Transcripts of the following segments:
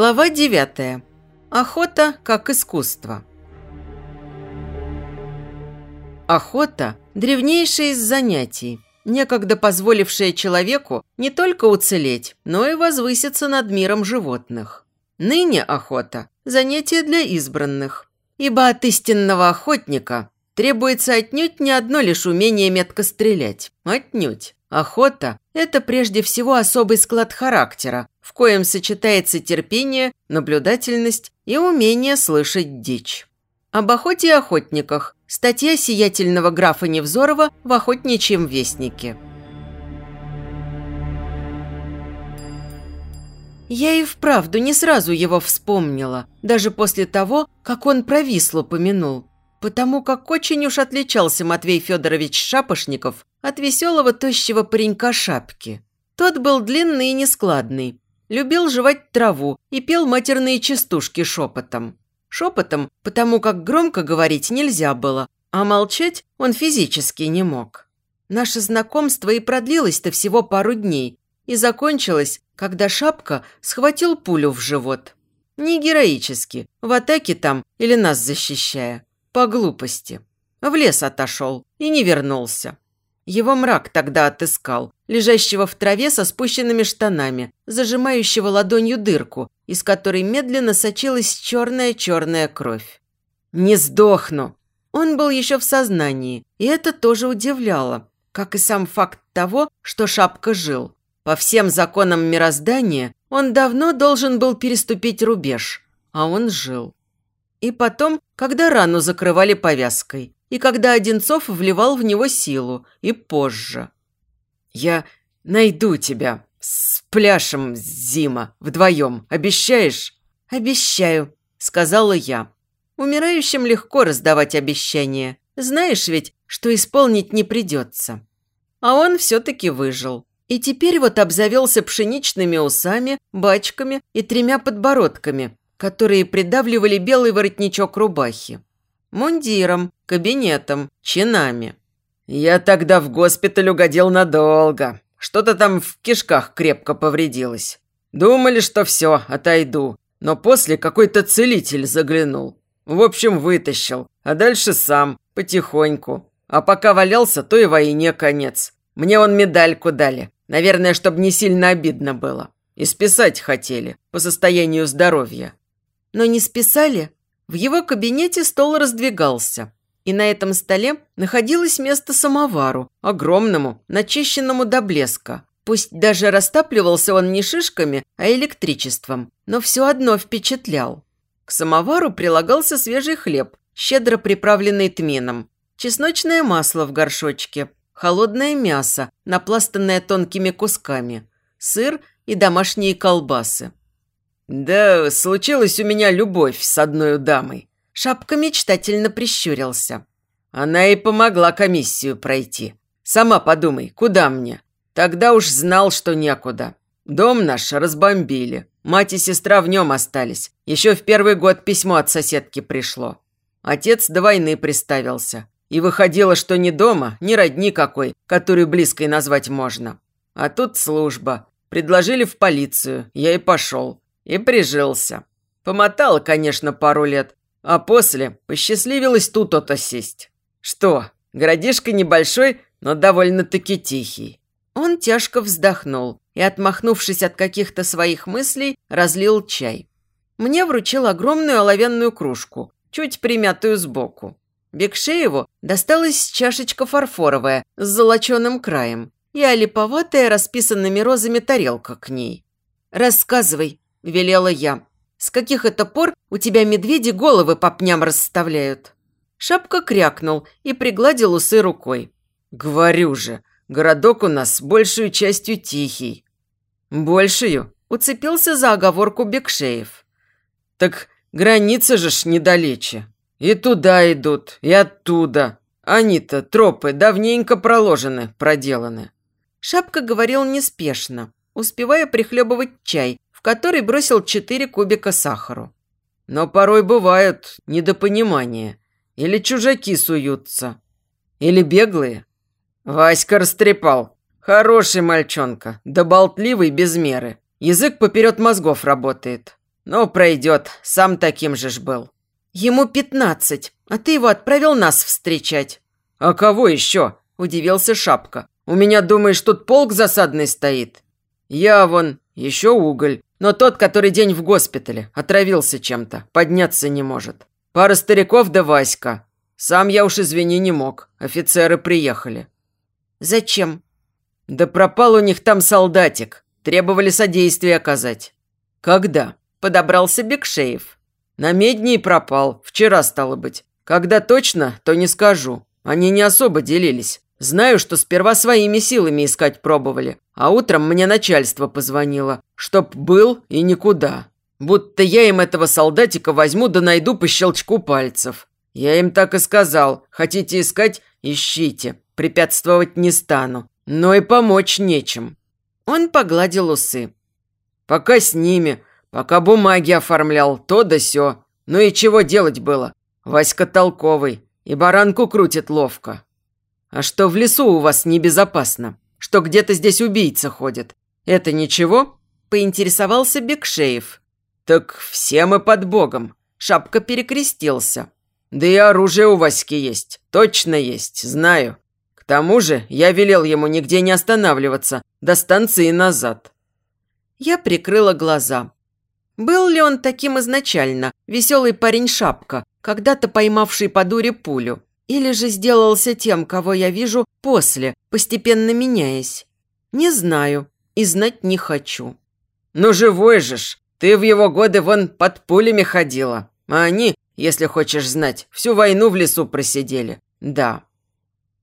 Глава 9. Охота как искусство. Охота – древнейшее из занятий, некогда позволившее человеку не только уцелеть, но и возвыситься над миром животных. Ныне охота – занятие для избранных, ибо от истинного охотника требуется отнюдь не одно лишь умение метко стрелять. Отнюдь. Охота – это прежде всего особый склад характера, в коем сочетается терпение, наблюдательность и умение слышать дичь. Об охоте и охотниках. Статья сиятельного графа Невзорова в «Охотничьем вестнике». Я и вправду не сразу его вспомнила, даже после того, как он про Вислу помянул, потому как очень уж отличался Матвей Федорович Шапошников от веселого тощего паренька Шапки. Тот был длинный и нескладный, любил жевать траву и пел матерные частушки шепотом. Шепотом, потому как громко говорить нельзя было, а молчать он физически не мог. Наше знакомство и продлилось-то всего пару дней и закончилось, когда Шапка схватил пулю в живот. Не героически, в атаке там или нас защищая. По глупости. В лес отошел и не вернулся. Его мрак тогда отыскал, лежащего в траве со спущенными штанами, зажимающего ладонью дырку, из которой медленно сочилась черная-черная кровь. «Не сдохну!» Он был еще в сознании, и это тоже удивляло, как и сам факт того, что Шапка жил. По всем законам мироздания он давно должен был переступить рубеж, а он жил. И потом, когда рану закрывали повязкой, и когда Одинцов вливал в него силу, и позже. «Я найду тебя с пляшем, Зима, вдвоем. Обещаешь?» «Обещаю», – сказала я. Умирающим легко раздавать обещания. Знаешь ведь, что исполнить не придется. А он все-таки выжил. И теперь вот обзавелся пшеничными усами, бачками и тремя подбородками, которые придавливали белый воротничок рубахи мундиром, кабинетом, чинами. Я тогда в госпиталь угодил надолго. Что-то там в кишках крепко повредилось. Думали, что все, отойду. Но после какой-то целитель заглянул. В общем, вытащил. А дальше сам, потихоньку. А пока валялся, то и войне конец. Мне он медальку дали. Наверное, чтобы не сильно обидно было. И списать хотели, по состоянию здоровья. Но не списали? В его кабинете стол раздвигался, и на этом столе находилось место самовару, огромному, начищенному до блеска. Пусть даже растапливался он не шишками, а электричеством, но все одно впечатлял. К самовару прилагался свежий хлеб, щедро приправленный тмином, чесночное масло в горшочке, холодное мясо, напластанное тонкими кусками, сыр и домашние колбасы. «Да, случилась у меня любовь с одной дамой». Шапка мечтательно прищурился. Она и помогла комиссию пройти. Сама подумай, куда мне? Тогда уж знал, что некуда. Дом наш разбомбили. Мать и сестра в нем остались. Еще в первый год письмо от соседки пришло. Отец до войны приставился. И выходило, что ни дома, ни родни какой, которую близкой назвать можно. А тут служба. Предложили в полицию. Я и пошел. И прижился. Помотал, конечно, пару лет, а после посчастливилось тут-то сесть. Что, городишко небольшой, но довольно-таки тихий. Он тяжко вздохнул и, отмахнувшись от каких-то своих мыслей, разлил чай. Мне вручил огромную оловянную кружку, чуть примятую сбоку. Бекшееву досталась чашечка фарфоровая с золоченым краем и олиповатая расписанными розами тарелка к ней. «Рассказывай», – велела я. «С каких это пор у тебя медведи головы по пням расставляют?» Шапка крякнул и пригладил усы рукой. «Говорю же, городок у нас большую частью тихий». «Большую?» – уцепился за оговорку Бекшеев. «Так граница же ж недалече. И туда идут, и оттуда. Они-то, тропы, давненько проложены, проделаны». Шапка говорил неспешно, успевая прихлебывать чай в который бросил четыре кубика сахару. Но порой бывают недопонимания. Или чужаки суются. Или беглые. Васька растрепал. Хороший мальчонка, да болтливый без меры. Язык поперед мозгов работает. Но пройдет, сам таким же ж был». «Ему пятнадцать, а ты его отправил нас встречать». «А кого еще?» – удивился Шапка. «У меня, думаешь, тут полк засадный стоит?» «Я вон, еще уголь, но тот, который день в госпитале, отравился чем-то, подняться не может. Пара стариков да Васька. Сам я уж, извини, не мог. Офицеры приехали». «Зачем?» «Да пропал у них там солдатик. Требовали содействия оказать». «Когда?» – подобрался Бекшеев. «На медне и пропал. Вчера, стало быть. Когда точно, то не скажу. Они не особо делились. Знаю, что сперва своими силами искать пробовали, а утром мне начальство позвонило, чтоб был и никуда. Будто я им этого солдатика возьму да найду по щелчку пальцев. Я им так и сказал, хотите искать – ищите, препятствовать не стану, но и помочь нечем. Он погладил усы. Пока с ними, пока бумаги оформлял, то да сё. Ну и чего делать было? Васька толковый и баранку крутит ловко. А что в лесу у вас небезопасно? Что где-то здесь убийца ходит? Это ничего? Поинтересовался Бекшеев. Так все мы под Богом. Шапка перекрестился. Да и оружие у Васьки есть. Точно есть, знаю. К тому же я велел ему нигде не останавливаться, до станции назад. Я прикрыла глаза. Был ли он таким изначально, веселый парень Шапка, когда-то поймавший по дуре пулю? Или же сделался тем, кого я вижу после, постепенно меняясь? Не знаю и знать не хочу. «Ну живой же ж! Ты в его годы вон под пулями ходила. А они, если хочешь знать, всю войну в лесу просидели. Да».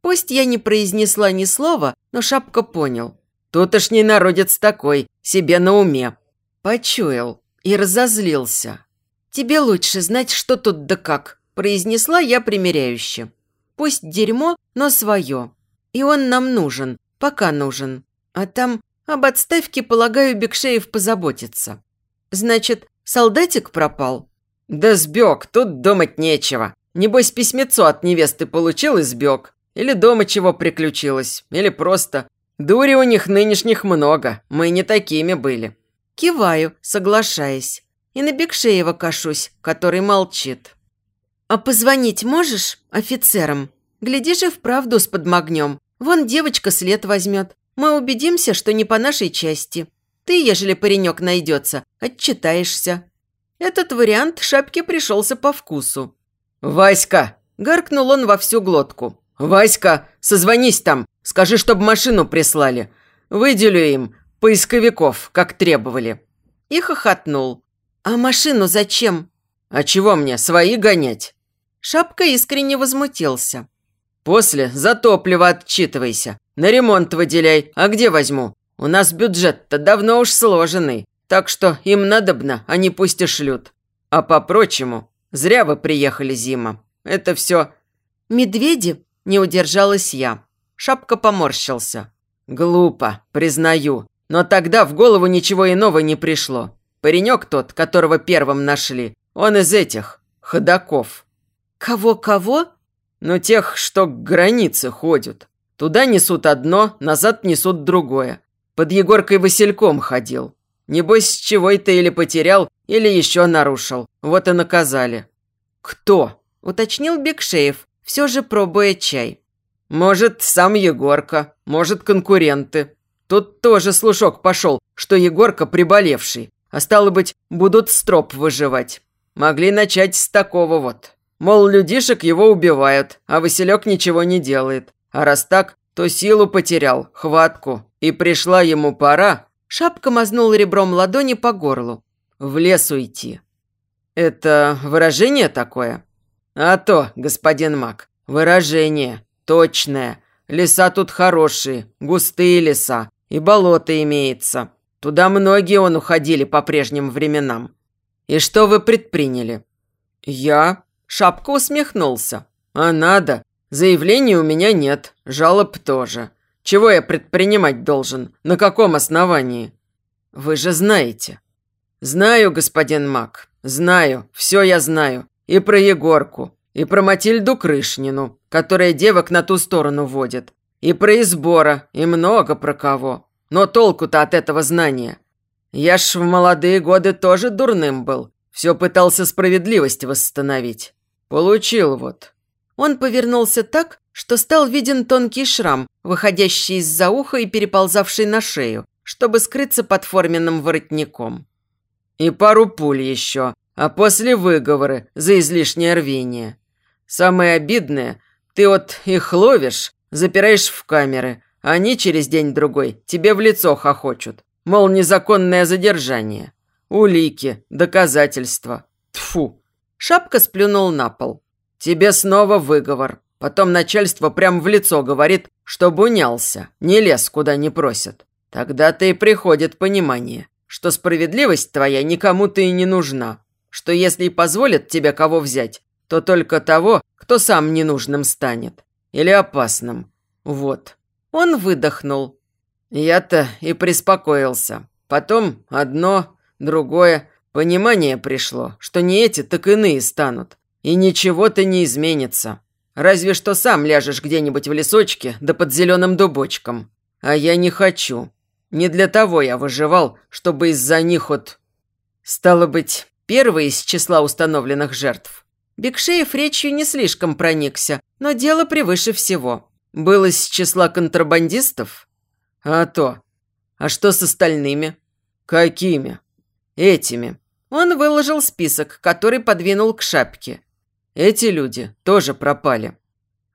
Пусть я не произнесла ни слова, но Шапка понял. Тут уж не народец такой, себе на уме. Почуял и разозлился. «Тебе лучше знать, что тут да как», – произнесла я примиряюще. «Пусть дерьмо, но свое. И он нам нужен, пока нужен. А там об отставке, полагаю, Бекшеев позаботится. Значит, солдатик пропал?» «Да сбег, тут думать нечего. Небось, письмецо от невесты получил и сбег. Или дома чего приключилось, или просто. Дури у них нынешних много, мы не такими были». Киваю, соглашаясь. И на Бекшеева кашусь, который молчит. «А позвонить можешь офицерам? Глядишь и вправду с подмогнем. Вон девочка след возьмет. Мы убедимся, что не по нашей части. Ты, ежели паренек найдется, отчитаешься». Этот вариант шапке пришелся по вкусу. «Васька!» – гаркнул он во всю глотку. «Васька, созвонись там, скажи, чтобы машину прислали. Выделю им поисковиков, как требовали». И хохотнул. «А машину зачем?» «А чего мне, свои гонять?» Шапка искренне возмутился. «После за топливо отчитывайся. На ремонт выделяй. А где возьму? У нас бюджет-то давно уж сложенный. Так что им надобно, они пусть и шлют. А по-прочему, зря вы приехали, Зима. Это все...» «Медведи?» – не удержалась я. Шапка поморщился. «Глупо, признаю. Но тогда в голову ничего иного не пришло. Паренек тот, которого первым нашли, он из этих, ходаков». «Кого-кого?» «Ну, тех, что к границе ходят. Туда несут одно, назад несут другое. Под Егоркой Васильком ходил. Небось, чего-то или потерял, или еще нарушил. Вот и наказали». «Кто?» – уточнил Бекшеев, все же пробуя чай. «Может, сам Егорка, может, конкуренты. Тут тоже слушок пошел, что Егорка приболевший, а стало быть, будут строп выживать. Могли начать с такого вот. Мол, людишек его убивают, а Василек ничего не делает. А раз так, то силу потерял, хватку, и пришла ему пора». Шапка мазнул ребром ладони по горлу. «В лес уйти». «Это выражение такое?» «А то, господин маг, выражение, точное. Леса тут хорошие, густые леса, и болото имеется. Туда многие он уходили по прежним временам. И что вы предприняли?» «Я?» Шапка усмехнулся. «А надо. Заявлений у меня нет, жалоб тоже. Чего я предпринимать должен? На каком основании?» «Вы же знаете». «Знаю, господин Мак, знаю, все я знаю. И про Егорку, и про Матильду Крышнину, которая девок на ту сторону водит, и про Избора, и много про кого. Но толку-то от этого знания. Я ж в молодые годы тоже дурным был. Все пытался справедливость восстановить. Получил вот». Он повернулся так, что стал виден тонкий шрам, выходящий из-за уха и переползавший на шею, чтобы скрыться под форменным воротником. «И пару пуль еще, а после выговоры за излишнее рвение. Самое обидное, ты вот их ловишь, запираешь в камеры, а они через день-другой тебе в лицо хохочут. Мол, незаконное задержание. Улики, доказательства. Тфу. Шапка сплюнул на пол. Тебе снова выговор. Потом начальство прям в лицо говорит, чтобы унялся, не лез, куда не просят. Тогда-то и приходит понимание, что справедливость твоя никому-то и не нужна, что если и позволят тебе кого взять, то только того, кто сам ненужным станет. Или опасным. Вот. Он выдохнул. Я-то и приспокоился. Потом одно, другое. Понимание пришло, что не эти, так иные станут. И ничего-то не изменится. Разве что сам ляжешь где-нибудь в лесочке, да под зеленым дубочком. А я не хочу. Не для того я выживал, чтобы из-за них вот... Стало быть, первый из числа установленных жертв. Бекшеев речью не слишком проникся, но дело превыше всего. Был из числа контрабандистов? А то. А что с остальными? Какими? Этими. Он выложил список, который подвинул к шапке. Эти люди тоже пропали.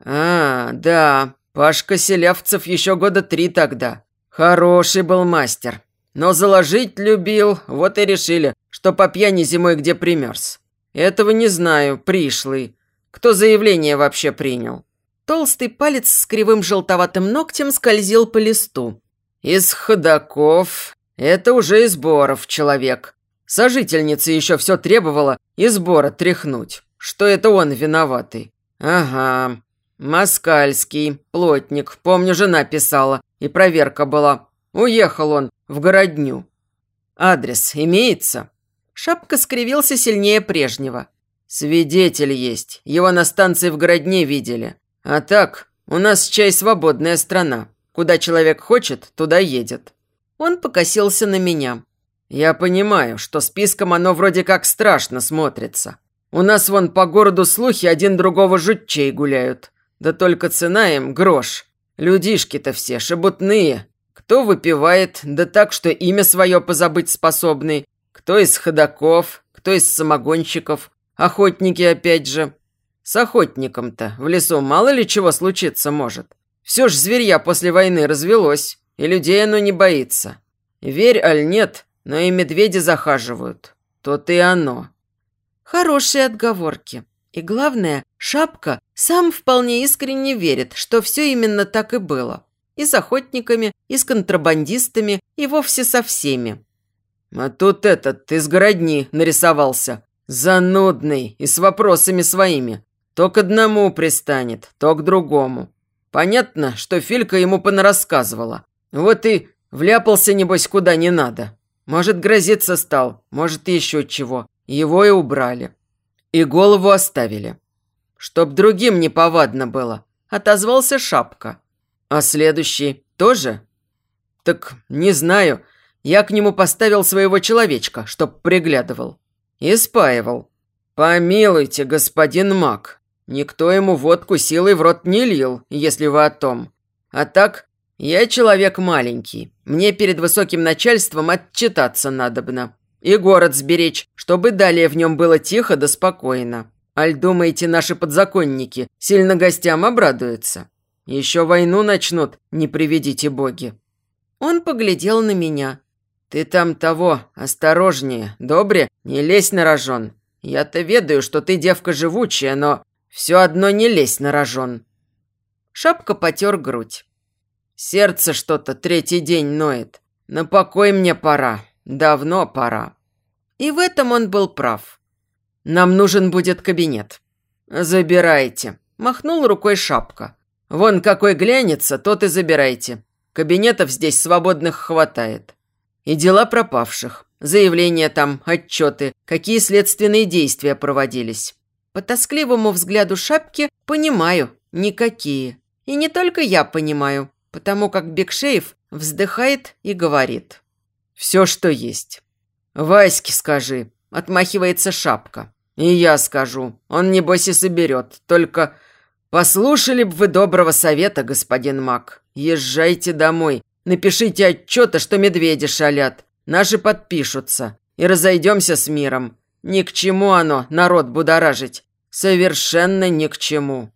А, да, Пашка Селявцев еще года три тогда. Хороший был мастер. Но заложить любил, вот и решили, что по пьяни зимой где примерз. Этого не знаю, пришлый. Кто заявление вообще принял? Толстый палец с кривым желтоватым ногтем скользил по листу. Из ходаков. Это уже из Боров человек. Сожительница еще все требовала из Бора тряхнуть что это он виноватый. Ага, Москальский, плотник, помню, жена писала, и проверка была. Уехал он в городню. Адрес имеется? Шапка скривился сильнее прежнего. Свидетель есть, его на станции в городне видели. А так, у нас чай свободная страна. Куда человек хочет, туда едет. Он покосился на меня. Я понимаю, что списком оно вроде как страшно смотрится. У нас вон по городу слухи один другого жутчей гуляют. Да только цена им грош. Людишки-то все шебутные. Кто выпивает, да так, что имя свое позабыть способный. Кто из ходаков, кто из самогонщиков. Охотники опять же. С охотником-то в лесу мало ли чего случиться может. Все ж зверья после войны развелось, и людей оно не боится. Верь, аль нет, но и медведи захаживают. То-то и оно. Хорошие отговорки. И главное, Шапка сам вполне искренне верит, что все именно так и было. И с охотниками, и с контрабандистами, и вовсе со всеми. А тут этот из городни нарисовался. Занудный и с вопросами своими. То к одному пристанет, то к другому. Понятно, что Филька ему понарассказывала. Вот и вляпался, небось, куда не надо. Может, грозиться стал, может, еще чего. Его и убрали. И голову оставили. Чтоб другим неповадно было, отозвался Шапка. А следующий тоже? Так не знаю. Я к нему поставил своего человечка, чтоб приглядывал. И спаивал. Помилуйте, господин Мак. Никто ему водку силой в рот не лил, если вы о том. А так, я человек маленький. Мне перед высоким начальством отчитаться надобно. И город сберечь, чтобы далее в нем было тихо да спокойно. Аль думаете, наши подзаконники сильно гостям обрадуются? Еще войну начнут, не приведите боги». Он поглядел на меня. «Ты там того, осторожнее, добре, не лезь на рожон. Я-то ведаю, что ты девка живучая, но все одно не лезь на рожон». Шапка потер грудь. «Сердце что-то третий день ноет. На покой мне пора, Давно пора. И в этом он был прав. Нам нужен будет кабинет. Забирайте. Махнул рукой шапка. Вон какой глянется, тот и забирайте. Кабинетов здесь свободных хватает. И дела пропавших. Заявления там, отчеты, какие следственные действия проводились. По тоскливому взгляду шапки понимаю, никакие. И не только я понимаю, потому как Бекшеев вздыхает и говорит. Все, что есть. Ваське скажи, отмахивается шапка. И я скажу, он небось и соберет, только... Послушали б вы доброго совета, господин Мак. Езжайте домой, напишите отчета, что медведи шалят. Наши подпишутся. И разойдемся с миром. Ни к чему оно, народ будоражить. Совершенно ни к чему.